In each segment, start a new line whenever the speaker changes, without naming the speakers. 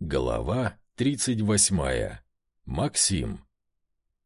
Голова 38. Максим.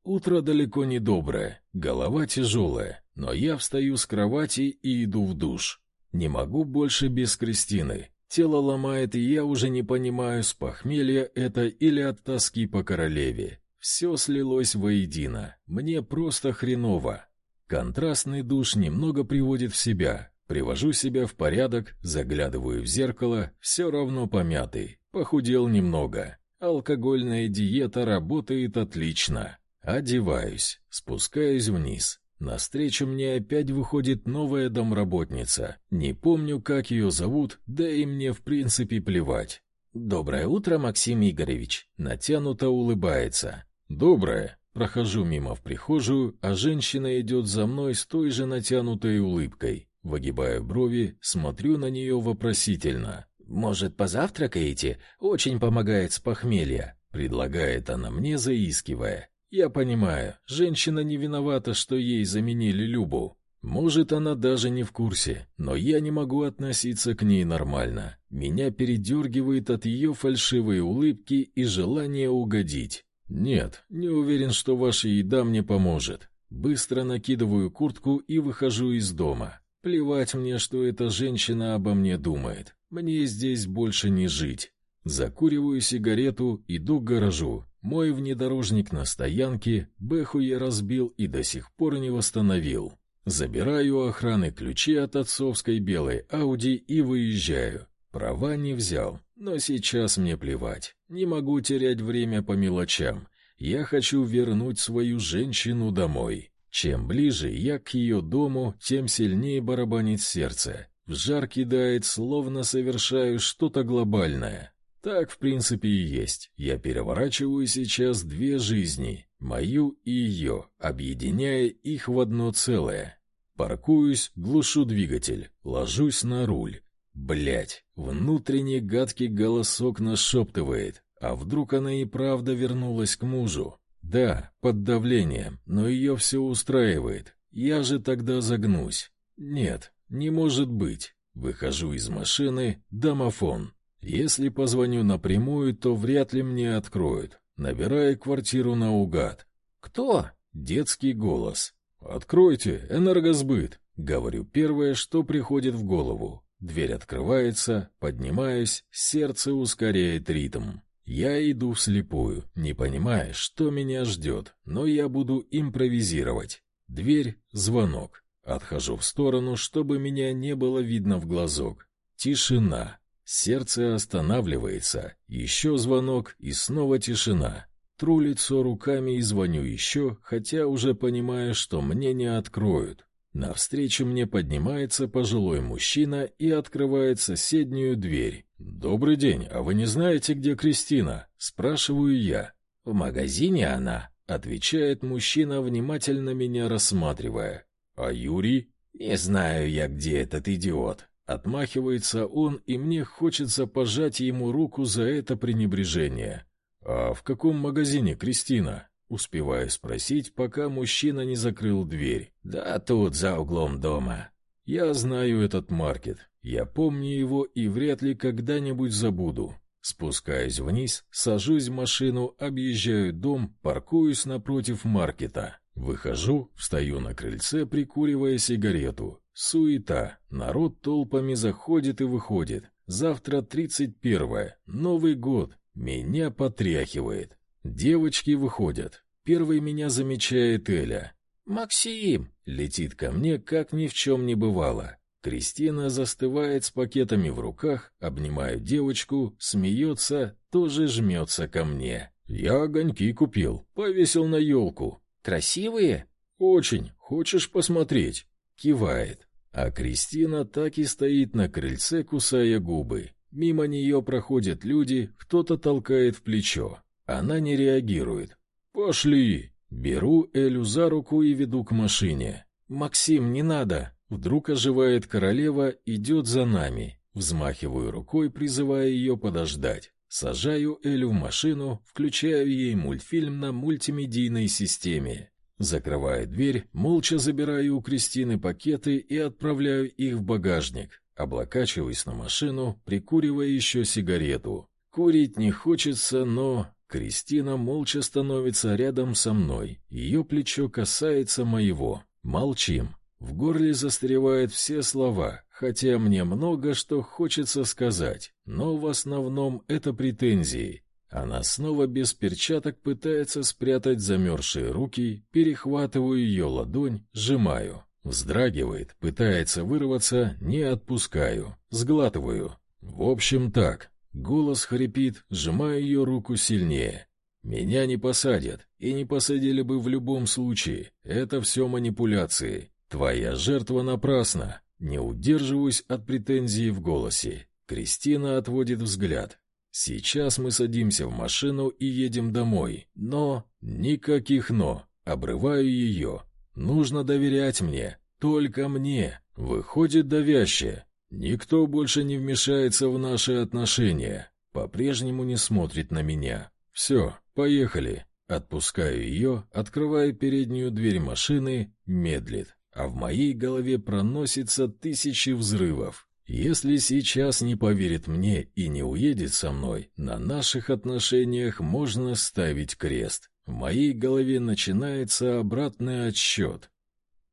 Утро далеко не доброе, голова тяжелая, но я встаю с кровати и иду в душ. Не могу больше без Кристины. Тело ломает, и я уже не понимаю, с похмелья это или от тоски по королеве. Все слилось воедино. Мне просто хреново. Контрастный душ немного приводит в себя. Привожу себя в порядок, заглядываю в зеркало, все равно помятый. Похудел немного. Алкогольная диета работает отлично. Одеваюсь, спускаюсь вниз. Навстречу мне опять выходит новая домработница. Не помню, как ее зовут, да и мне в принципе плевать. «Доброе утро, Максим Игоревич!» Натянуто улыбается. «Доброе!» Прохожу мимо в прихожую, а женщина идет за мной с той же натянутой улыбкой. Выгибаю брови, смотрю на нее вопросительно. «Может, позавтракаете? Очень помогает с похмелья», — предлагает она мне, заискивая. «Я понимаю, женщина не виновата, что ей заменили Любу. Может, она даже не в курсе, но я не могу относиться к ней нормально. Меня передергивает от ее фальшивой улыбки и желания угодить. Нет, не уверен, что ваша еда мне поможет. Быстро накидываю куртку и выхожу из дома. Плевать мне, что эта женщина обо мне думает. Мне здесь больше не жить. Закуриваю сигарету, иду к гаражу. Мой внедорожник на стоянке, бэху я разбил и до сих пор не восстановил. Забираю у охраны ключи от отцовской белой Ауди и выезжаю. Права не взял, но сейчас мне плевать. Не могу терять время по мелочам. Я хочу вернуть свою женщину домой. Чем ближе я к ее дому, тем сильнее барабанит сердце. Жар кидает, словно совершаю что-то глобальное. Так, в принципе, и есть. Я переворачиваю сейчас две жизни, мою и ее, объединяя их в одно целое. Паркуюсь, глушу двигатель, ложусь на руль. Блять, внутренний гадкий голосок нашептывает. А вдруг она и правда вернулась к мужу? Да, под давлением, но ее все устраивает. Я же тогда загнусь. Нет, не может быть. Выхожу из машины, домофон. Если позвоню напрямую, то вряд ли мне откроют. Набираю квартиру наугад. Кто? Детский голос. Откройте, энергосбыт. Говорю первое, что приходит в голову. Дверь открывается, поднимаюсь, сердце ускоряет ритм. Я иду вслепую, не понимая, что меня ждет, но я буду импровизировать. Дверь, звонок. Отхожу в сторону, чтобы меня не было видно в глазок. Тишина. Сердце останавливается. Еще звонок и снова тишина. Тру лицо руками и звоню еще, хотя уже понимаю, что мне не откроют. Навстречу мне поднимается пожилой мужчина и открывает соседнюю дверь. «Добрый день, а вы не знаете, где Кристина?» — спрашиваю я. «В магазине она», — отвечает мужчина, внимательно меня рассматривая. «А Юрий?» «Не знаю я, где этот идиот». Отмахивается он, и мне хочется пожать ему руку за это пренебрежение. «А в каком магазине Кристина?» Успеваю спросить, пока мужчина не закрыл дверь. «Да тут, за углом дома». «Я знаю этот маркет. Я помню его и вряд ли когда-нибудь забуду». Спускаюсь вниз, сажусь в машину, объезжаю дом, паркуюсь напротив маркета. Выхожу, встаю на крыльце, прикуривая сигарету. Суета. Народ толпами заходит и выходит. Завтра тридцать первое. Новый год. Меня потряхивает. Девочки выходят. Первой меня замечает Эля. «Максим!» — летит ко мне, как ни в чем не бывало. Кристина застывает с пакетами в руках, обнимает девочку, смеется, тоже жмется ко мне. «Я огоньки купил, повесил на елку». «Красивые?» «Очень. Хочешь посмотреть?» Кивает. А Кристина так и стоит на крыльце, кусая губы. Мимо нее проходят люди, кто-то толкает в плечо. Она не реагирует. «Пошли!» Беру Элю за руку и веду к машине. «Максим, не надо!» Вдруг оживает королева, идет за нами. Взмахиваю рукой, призывая ее подождать. Сажаю Элю в машину, включаю ей мультфильм на мультимедийной системе. Закрываю дверь, молча забираю у Кристины пакеты и отправляю их в багажник. Облокачиваюсь на машину, прикуривая еще сигарету. Курить не хочется, но... Кристина молча становится рядом со мной. Ее плечо касается моего. Молчим. В горле застревают все слова, хотя мне много что хочется сказать, но в основном это претензии. Она снова без перчаток пытается спрятать замерзшие руки, перехватываю ее ладонь, сжимаю. Вздрагивает, пытается вырваться, не отпускаю, сглатываю. В общем так, голос хрипит, сжимаю ее руку сильнее. Меня не посадят, и не посадили бы в любом случае. Это все манипуляции. Твоя жертва напрасна. Не удерживаюсь от претензии в голосе. Кристина отводит взгляд, Сейчас мы садимся в машину и едем домой, но... Никаких «но». Обрываю ее. Нужно доверять мне. Только мне. Выходит давяще. Никто больше не вмешается в наши отношения. По-прежнему не смотрит на меня. Все, поехали. Отпускаю ее, открываю переднюю дверь машины, медлит. А в моей голове проносится тысячи взрывов. Если сейчас не поверит мне и не уедет со мной, на наших отношениях можно ставить крест. В моей голове начинается обратный отсчет.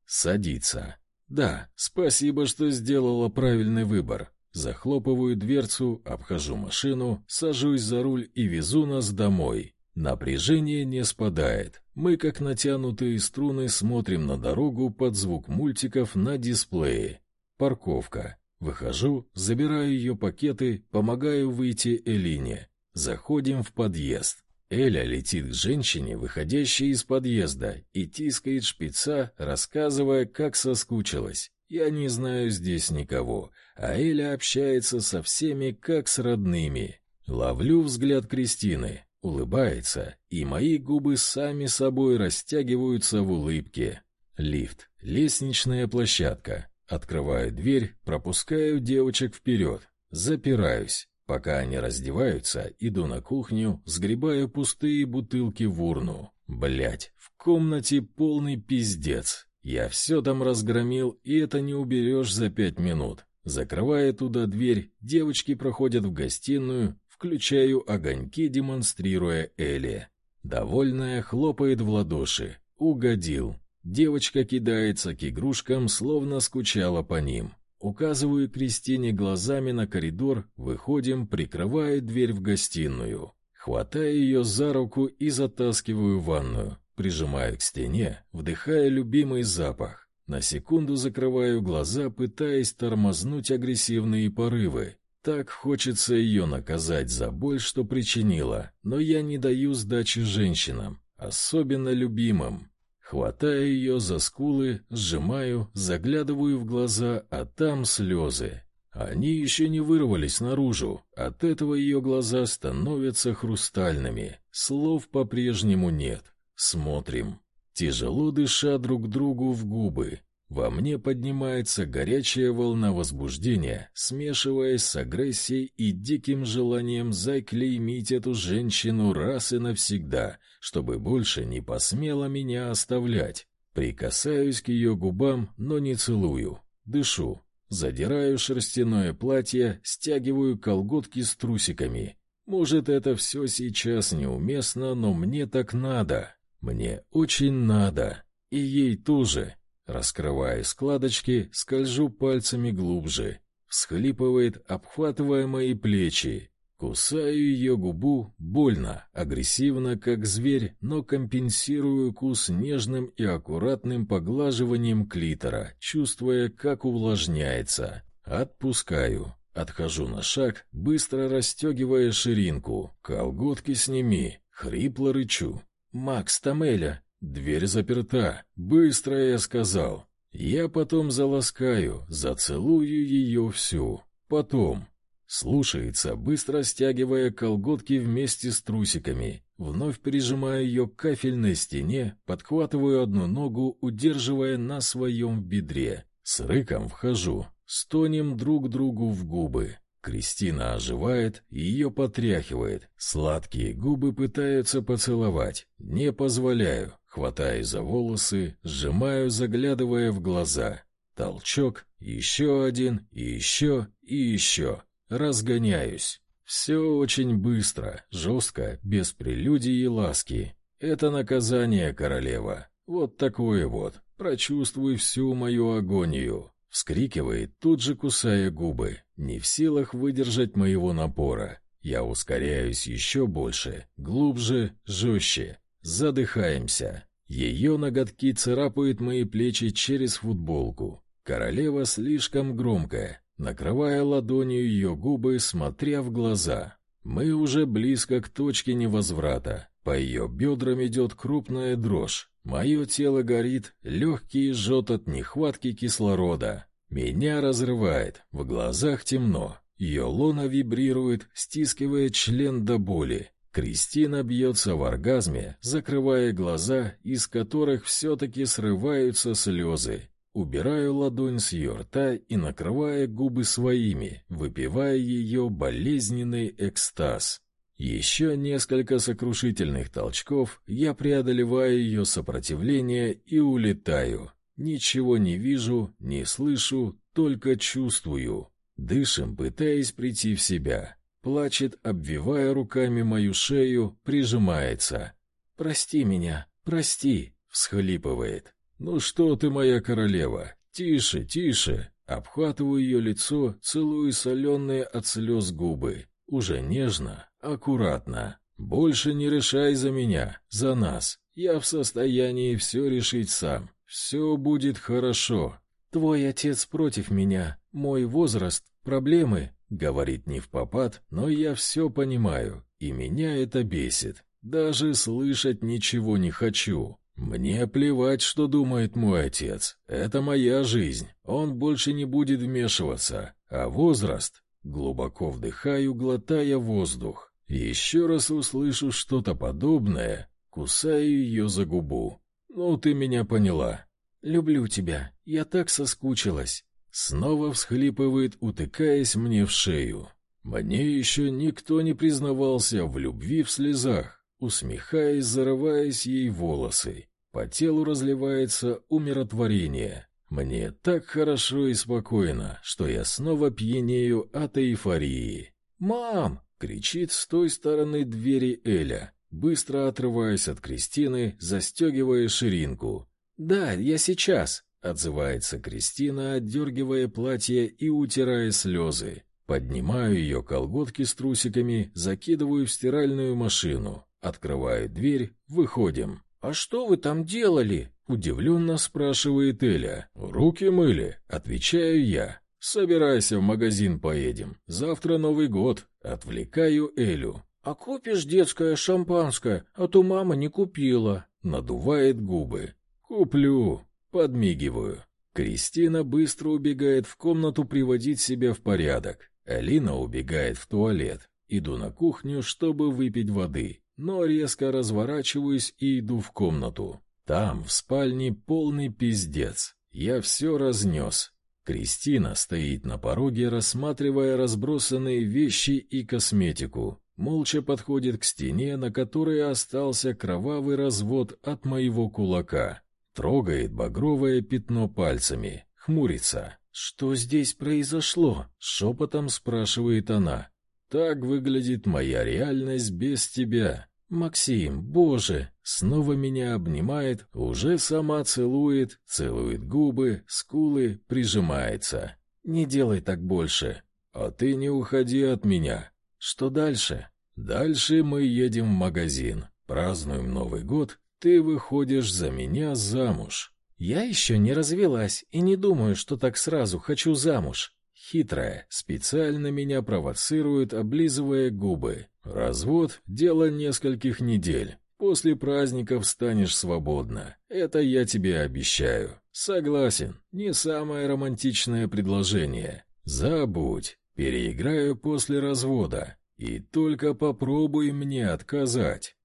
Садится. Да, спасибо, что сделала правильный выбор. Захлопываю дверцу, обхожу машину, сажусь за руль и везу нас домой. Напряжение не спадает. Мы, как натянутые струны, смотрим на дорогу под звук мультиков на дисплее. Парковка. Выхожу, забираю ее пакеты, помогаю выйти Элине. Заходим в подъезд. Эля летит к женщине, выходящей из подъезда, и тискает шпица, рассказывая, как соскучилась. Я не знаю здесь никого, а Эля общается со всеми, как с родными. Ловлю взгляд Кристины, улыбается, и мои губы сами собой растягиваются в улыбке. Лифт, лестничная площадка, Открываю дверь, пропускаю девочек вперед, запираюсь. Пока они раздеваются, иду на кухню, сгребаю пустые бутылки в урну. Блять, в комнате полный пиздец. Я все там разгромил, и это не уберешь за пять минут. Закрывая туда дверь, девочки проходят в гостиную, включаю огоньки, демонстрируя Элли. Довольная хлопает в ладоши. Угодил. Девочка кидается к игрушкам, словно скучала по ним. Указываю Кристине глазами на коридор, выходим, прикрывая дверь в гостиную. Хватаю ее за руку и затаскиваю в ванную. Прижимаю к стене, вдыхая любимый запах. На секунду закрываю глаза, пытаясь тормознуть агрессивные порывы. Так хочется ее наказать за боль, что причинила, но я не даю сдачи женщинам, особенно любимым. Хватаю ее за скулы, сжимаю, заглядываю в глаза, а там слезы. Они еще не вырвались наружу. От этого ее глаза становятся хрустальными. Слов по-прежнему нет. Смотрим. Тяжело дыша друг другу в губы. Во мне поднимается горячая волна возбуждения, смешиваясь с агрессией и диким желанием заклеймить эту женщину раз и навсегда, чтобы больше не посмела меня оставлять. Прикасаюсь к ее губам, но не целую. Дышу. Задираю шерстяное платье, стягиваю колготки с трусиками. Может, это все сейчас неуместно, но мне так надо. Мне очень надо. И ей тоже. Раскрывая складочки, скольжу пальцами глубже. Всхлипывает, обхватывая мои плечи. Кусаю ее губу, больно, агрессивно, как зверь, но компенсирую кус нежным и аккуратным поглаживанием клитора, чувствуя, как увлажняется. Отпускаю. Отхожу на шаг, быстро расстегивая ширинку. «Колготки сними!» Хрипло рычу. «Макс Тамеля, Дверь заперта. Быстро я сказал. Я потом заласкаю, зацелую ее всю. Потом. Слушается, быстро стягивая колготки вместе с трусиками. Вновь прижимаю ее к кафельной стене, подхватываю одну ногу, удерживая на своем бедре. С рыком вхожу. Стонем друг другу в губы. Кристина оживает, ее потряхивает. Сладкие губы пытаются поцеловать. Не позволяю. Хватаю за волосы, сжимаю, заглядывая в глаза. Толчок, еще один, и еще, и еще. Разгоняюсь. Все очень быстро, жестко, без прелюдий и ласки. Это наказание, королева. Вот такое вот. Прочувствуй всю мою агонию. Вскрикивает, тут же кусая губы, не в силах выдержать моего напора. Я ускоряюсь еще больше, глубже, жестче. Задыхаемся. Ее ноготки царапают мои плечи через футболку. Королева слишком громкая, накрывая ладонью ее губы, смотря в глаза. Мы уже близко к точке невозврата. По ее бедрам идет крупная дрожь. Мое тело горит, легкий жжет от нехватки кислорода. Меня разрывает, в глазах темно. Ее лона вибрирует, стискивая член до боли. Кристина бьется в оргазме, закрывая глаза, из которых все-таки срываются слезы. Убираю ладонь с ее рта и накрывая губы своими, выпивая ее болезненный экстаз. Еще несколько сокрушительных толчков, я преодолеваю ее сопротивление и улетаю. Ничего не вижу, не слышу, только чувствую. Дышим, пытаясь прийти в себя. Плачет, обвивая руками мою шею, прижимается. «Прости меня, прости!» — всхлипывает. «Ну что ты, моя королева? Тише, тише!» Обхватываю ее лицо, целую соленые от слез губы. Уже нежно, аккуратно. Больше не решай за меня, за нас. Я в состоянии все решить сам. Все будет хорошо. Твой отец против меня. Мой возраст, проблемы, говорит не в попад, но я все понимаю, и меня это бесит. Даже слышать ничего не хочу. Мне плевать, что думает мой отец. Это моя жизнь. Он больше не будет вмешиваться. А возраст Глубоко вдыхаю, глотая воздух. Еще раз услышу что-то подобное, кусаю ее за губу. «Ну, ты меня поняла. Люблю тебя. Я так соскучилась». Снова всхлипывает, утыкаясь мне в шею. Мне еще никто не признавался в любви в слезах, усмехаясь, зарываясь ей волосы. По телу разливается умиротворение. Мне так хорошо и спокойно, что я снова пьянею от эйфории. «Мам!» — кричит с той стороны двери Эля, быстро отрываясь от Кристины, застегивая ширинку. «Да, я сейчас!» — отзывается Кристина, отдергивая платье и утирая слезы. Поднимаю ее колготки с трусиками, закидываю в стиральную машину, открываю дверь, выходим. «А что вы там делали?» Удивленно спрашивает Эля. «Руки мыли», — отвечаю я. «Собирайся, в магазин поедем. Завтра Новый год». Отвлекаю Элю. «А купишь детское шампанское, а то мама не купила». Надувает губы. «Куплю». Подмигиваю. Кристина быстро убегает в комнату приводить себя в порядок. Алина убегает в туалет. Иду на кухню, чтобы выпить воды, но резко разворачиваюсь и иду в комнату. Там, в спальне, полный пиздец. Я все разнес. Кристина стоит на пороге, рассматривая разбросанные вещи и косметику. Молча подходит к стене, на которой остался кровавый развод от моего кулака. Трогает багровое пятно пальцами. Хмурится. «Что здесь произошло?» — шепотом спрашивает она. «Так выглядит моя реальность без тебя. Максим, боже, снова меня обнимает, уже сама целует, целует губы, скулы, прижимается. Не делай так больше. А ты не уходи от меня. Что дальше? Дальше мы едем в магазин, празднуем Новый год, ты выходишь за меня замуж. Я еще не развелась и не думаю, что так сразу хочу замуж. Хитрая, специально меня провоцирует, облизывая губы. Развод — дело нескольких недель. После праздников станешь свободна. Это я тебе обещаю. Согласен, не самое романтичное предложение. Забудь, переиграю после развода. И только попробуй мне отказать.